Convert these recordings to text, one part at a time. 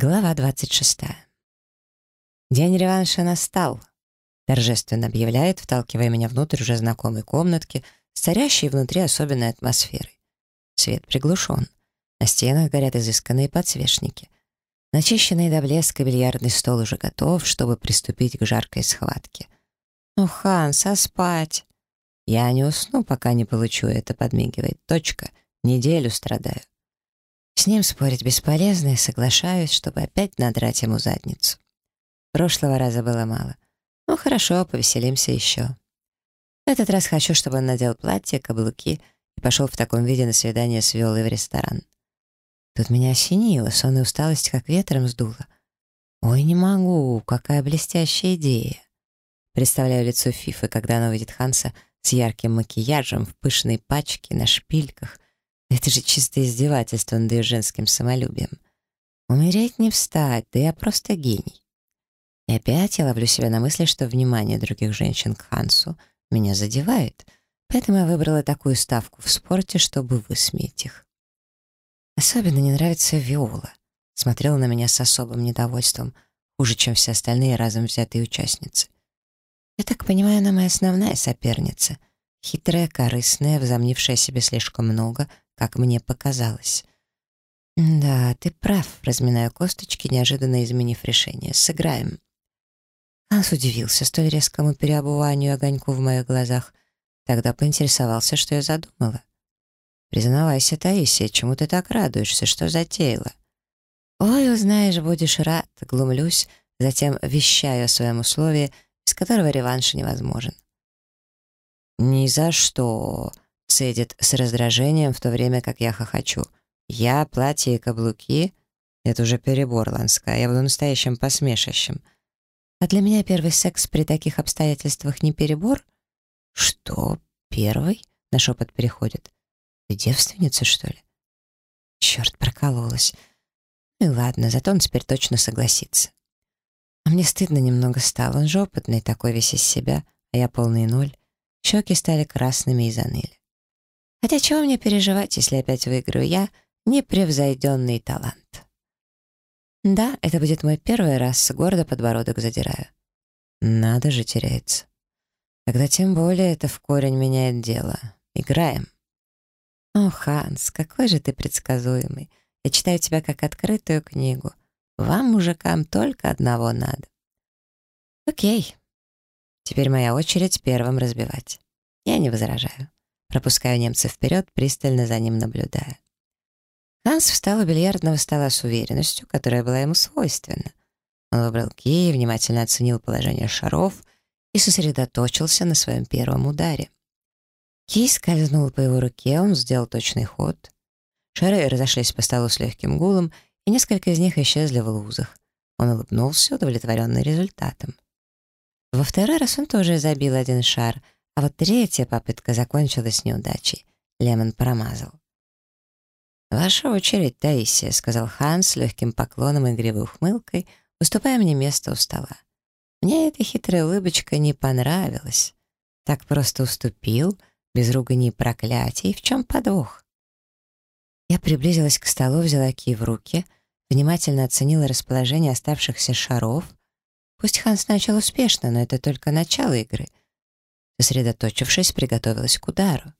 Глава 26. День реванша настал. Торжественно объявляет, вталкивая меня внутрь уже знакомой комнатки, с царящей внутри особенной атмосферой. Свет приглушен. На стенах горят изысканные подсвечники. Начищенный до блеска бильярдный стол уже готов, чтобы приступить к жаркой схватке. «Ну, Ханс, а спать?» «Я не усну, пока не получу это», — подмигивает. «Точка. Неделю страдаю». С ним спорить бесполезно и соглашаюсь, чтобы опять надрать ему задницу. Прошлого раза было мало. Ну хорошо, повеселимся еще. Этот раз хочу, чтобы он надел платье, каблуки и пошел в таком виде на свидание с Виолой в ресторан. Тут меня осенило, сон и усталость как ветром сдуло. Ой, не могу, какая блестящая идея. Представляю лицо Фифы, когда она увидит Ханса с ярким макияжем, в пышной пачке, на шпильках — это же чистое издевательство над ее женским самолюбием. Умереть не встать, да я просто гений. И опять я ловлю себя на мысли, что внимание других женщин к Хансу меня задевает, поэтому я выбрала такую ставку в спорте, чтобы высмеять их. Особенно не нравится Виола. Смотрела на меня с особым недовольством, хуже, чем все остальные разом взятые участницы. Я так понимаю, она моя основная соперница. Хитрая, корыстная, возомнившая себе слишком много — как мне показалось. «Да, ты прав», — разминаю косточки, неожиданно изменив решение. «Сыграем». Анс удивился столь резкому переобуванию огоньку в моих глазах. Тогда поинтересовался, что я задумала. «Признавайся, Таисия, чему ты так радуешься? Что затеяла?» «Ой, узнаешь, будешь рад», — глумлюсь, затем вещаю о своем условии, без которого реванш невозможен. «Ни за что», Цедит с раздражением, в то время как я хохочу. Я, платье и каблуки — это уже перебор, Ланска. Я буду настоящим посмешищем. А для меня первый секс при таких обстоятельствах не перебор? Что, первый? На шепот переходит. Ты девственница, что ли? Черт, прокололась. Ну и ладно, зато он теперь точно согласится. А мне стыдно немного стало. Он же опытный, такой весь из себя, а я полный ноль. Щеки стали красными и заныли. Хотя чего мне переживать, если опять выиграю я непревзойденный талант? Да, это будет мой первый раз, гордо подбородок задираю. Надо же теряется. Тогда тем более это в корень меняет дело. Играем. О, Ханс, какой же ты предсказуемый. Я читаю тебя как открытую книгу. Вам, мужикам, только одного надо. Окей. Теперь моя очередь первым разбивать. Я не возражаю. Пропускаю немца вперед, пристально за ним наблюдая. Ханс встал у бильярдного стола с уверенностью, которая была ему свойственна. Он выбрал кей, внимательно оценил положение шаров и сосредоточился на своем первом ударе. Кей скользнул по его руке, он сделал точный ход. Шары разошлись по столу с легким гулом, и несколько из них исчезли в лузах. Он улыбнулся, удовлетворенный результатом. Во второй раз он тоже забил один шар — а вот третья попытка закончилась неудачей. Лемон промазал. «Ваша очередь, Таисия», — сказал Ханс с легким поклоном и игривой ухмылкой, уступая мне место у стола. Мне эта хитрая улыбочка не понравилась. Так просто уступил, без ругани и проклятий. В чем подвох? Я приблизилась к столу, взяла ки в руки, внимательно оценила расположение оставшихся шаров. Пусть Ханс начал успешно, но это только начало игры — Сосредоточившись, приготовилась к удару.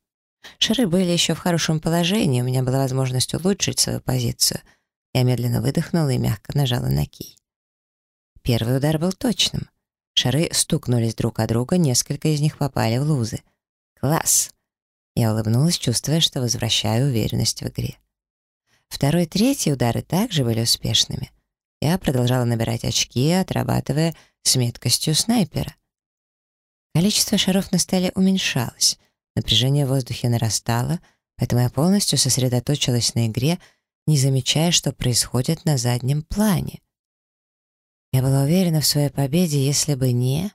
Шары были еще в хорошем положении, у меня была возможность улучшить свою позицию. Я медленно выдохнула и мягко нажала на кий. Первый удар был точным. Шары стукнулись друг о друга, несколько из них попали в лузы. «Класс!» Я улыбнулась, чувствуя, что возвращаю уверенность в игре. Второй и третий удары также были успешными. Я продолжала набирать очки, отрабатывая с меткостью снайпера. Количество шаров на столе уменьшалось, напряжение в воздухе нарастало, поэтому я полностью сосредоточилась на игре, не замечая, что происходит на заднем плане. Я была уверена в своей победе, если бы не...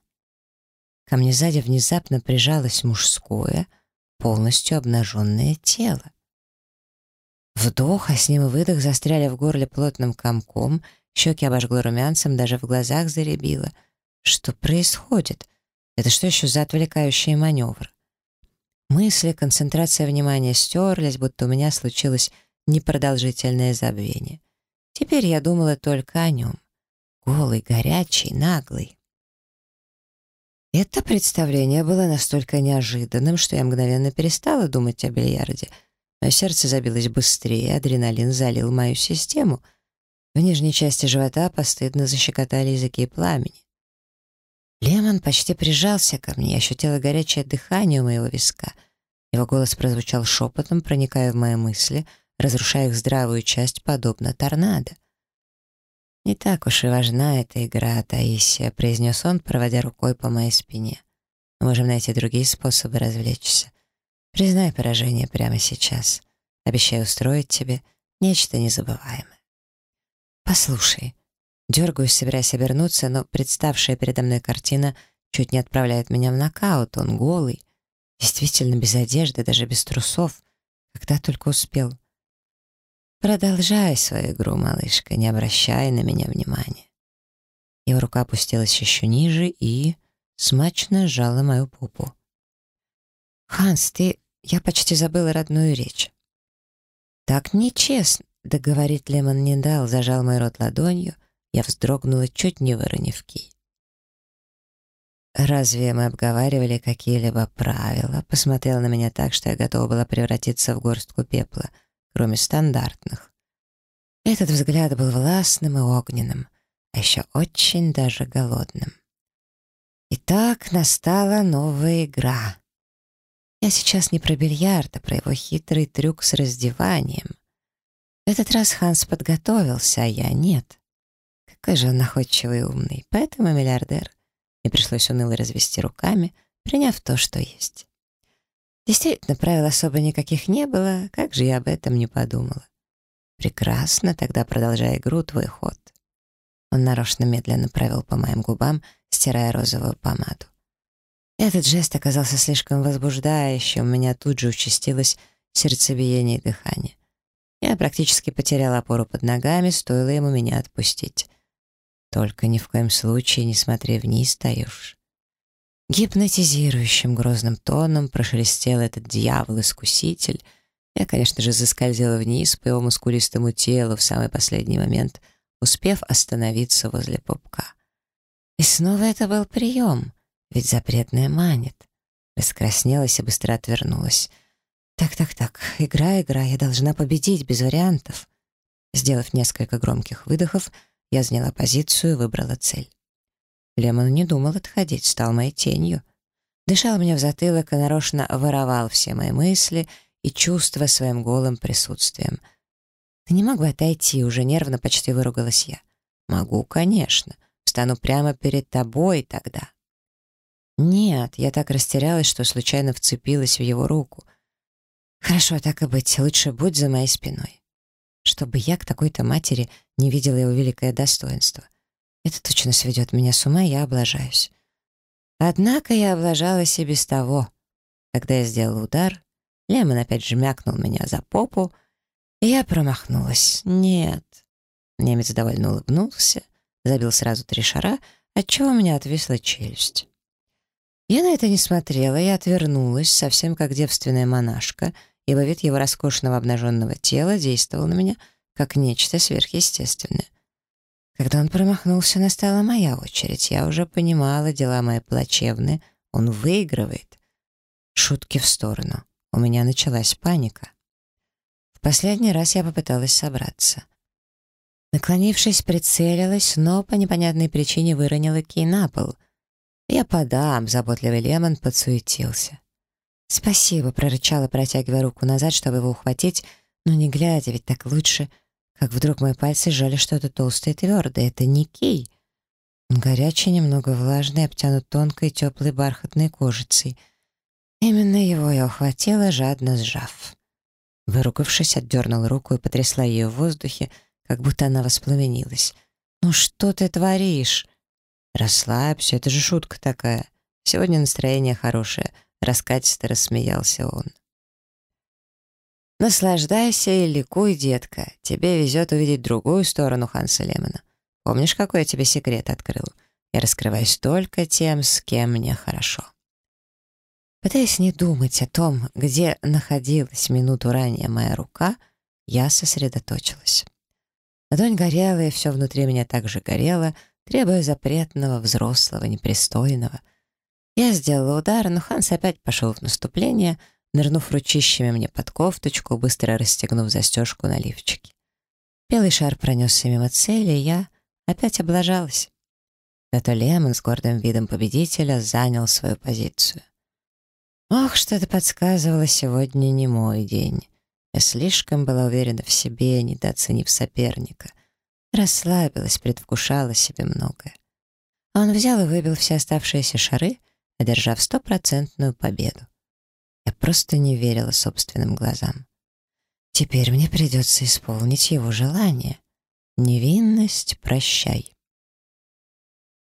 Ко мне сзади внезапно прижалось мужское, полностью обнаженное тело. Вдох, а с ним и выдох застряли в горле плотным комком, щеки обожгло румянцем, даже в глазах заребило. Что происходит? Это что еще за отвлекающий маневр? Мысли, концентрация внимания стерлись, будто у меня случилось непродолжительное забвение. Теперь я думала только о нем. Голый, горячий, наглый. Это представление было настолько неожиданным, что я мгновенно перестала думать о бильярде. Мое сердце забилось быстрее, адреналин залил мою систему. В нижней части живота постыдно защекотали языки пламени. Лемон почти прижался ко мне, ощутила горячее дыхание у моего виска. Его голос прозвучал шепотом, проникая в мои мысли, разрушая их здравую часть, подобно торнадо. «Не так уж и важна эта игра, Таисия», — произнес он, проводя рукой по моей спине. «Мы можем найти другие способы развлечься. Признай поражение прямо сейчас. Обещаю устроить тебе нечто незабываемое». «Послушай». Дергаюсь, собираясь обернуться, но представшая передо мной картина чуть не отправляет меня в нокаут. Он голый, действительно без одежды, даже без трусов. Когда только успел. «Продолжай свою игру, малышка, не обращай на меня внимания». Его рука опустилась еще ниже и смачно сжала мою попу. «Ханс, ты... Я почти забыла родную речь». «Так нечестно», — договорить Лемон не дал, зажал мой рот ладонью. Я вздрогнула, чуть не выронив кий. «Разве мы обговаривали какие-либо правила?» Посмотрела на меня так, что я готова была превратиться в горстку пепла — кроме стандартных. Этот взгляд был властным и огненным, а еще очень даже голодным. Итак, настала новая игра. Я сейчас не про бильярд, а про его хитрый трюк с раздеванием. В этот раз Ханс подготовился, а я нет. Какой же он находчивый и умный, поэтому миллиардер. Мне пришлось уныло развести руками, приняв то, что есть. Действительно, правил особо никаких не было, как же я об этом не подумала. Прекрасно, тогда продолжай игру, твой ход. Он нарочно медленно провел по моим губам, стирая розовую помаду. Этот жест оказался слишком возбуждающим, у меня тут же участилось сердцебиение и дыхание. Я практически потеряла опору под ногами, стоило ему меня отпустить. Только ни в коем случае не смотри вниз, Таюш. Гипнотизирующим грозным тоном прошелестел этот дьявол-искуситель. Я, конечно же, заскользила вниз по его мускулистому телу в самый последний момент, успев остановиться возле попка. И снова это был прием, ведь запретная манит. Раскраснелась и быстро отвернулась. «Так-так-так, игра, игра, я должна победить, без вариантов». Сделав несколько громких выдохов, я заняла позицию и выбрала цель. Лемон не думал отходить, стал моей тенью. Дышал мне в затылок и нарочно воровал все мои мысли и чувства своим голым присутствием. «Ты не могу отойти», — уже нервно почти выругалась я. «Могу, конечно. Встану прямо перед тобой тогда». «Нет», — я так растерялась, что случайно вцепилась в его руку. «Хорошо, так и быть, лучше будь за моей спиной» чтобы я к такой-то матери не видела его великое достоинство. Это точно сведет меня с ума, я облажаюсь. Однако я облажалась и без того. Когда я сделала удар, Лемон опять же мякнул меня за попу, и я промахнулась. Нет. Немец довольно улыбнулся, забил сразу три шара, отчего у меня отвисла челюсть. Я на это не смотрела и отвернулась, совсем как девственная монашка, ибо вид его роскошного обнаженного тела действовал на меня как нечто сверхъестественное. Когда он промахнулся, настала моя очередь. Я уже понимала, дела мои плачевны. Он выигрывает. Шутки в сторону. У меня началась паника. В последний раз я попыталась собраться. Наклонившись, прицелилась, но по непонятной причине выронила кий на пол. «Я подам», — заботливый Лемон подсуетился. «Спасибо», — прорычала, протягивая руку назад, чтобы его ухватить, но не глядя, ведь так лучше — как вдруг мои пальцы сжали что-то толстое и твердое. Это не кей. Он горячий, немного влажный, обтянут тонкой, теплой бархатной кожицей. Именно его я ухватила, жадно сжав. Выругавшись, отдернула руку и потрясла ее в воздухе, как будто она воспламенилась. «Ну что ты творишь?» «Расслабься, это же шутка такая. Сегодня настроение хорошее», — раскатисто рассмеялся он. Наслаждайся и ликуй, детка. Тебе везет увидеть другую сторону Ханса Лемона. Помнишь, какой я тебе секрет открыл? Я раскрываюсь только тем, с кем мне хорошо. Пытаясь не думать о том, где находилась минуту ранее моя рука, я сосредоточилась. Ладонь горела, и все внутри меня также горело, требуя запретного, взрослого, непристойного. Я сделала удар, но Ханс опять пошел в наступление, нырнув ручищами мне под кофточку, быстро расстегнув застежку на лифчике. Белый шар пронесся мимо цели, и я опять облажалась. Зато Лемон с гордым видом победителя занял свою позицию. Ох, что-то подсказывало, сегодня не мой день. Я слишком была уверена в себе, недооценив соперника. Расслабилась, предвкушала себе многое. Он взял и выбил все оставшиеся шары, одержав стопроцентную победу. Я просто не верила собственным глазам. Теперь мне придется исполнить его желание. Невинность, прощай.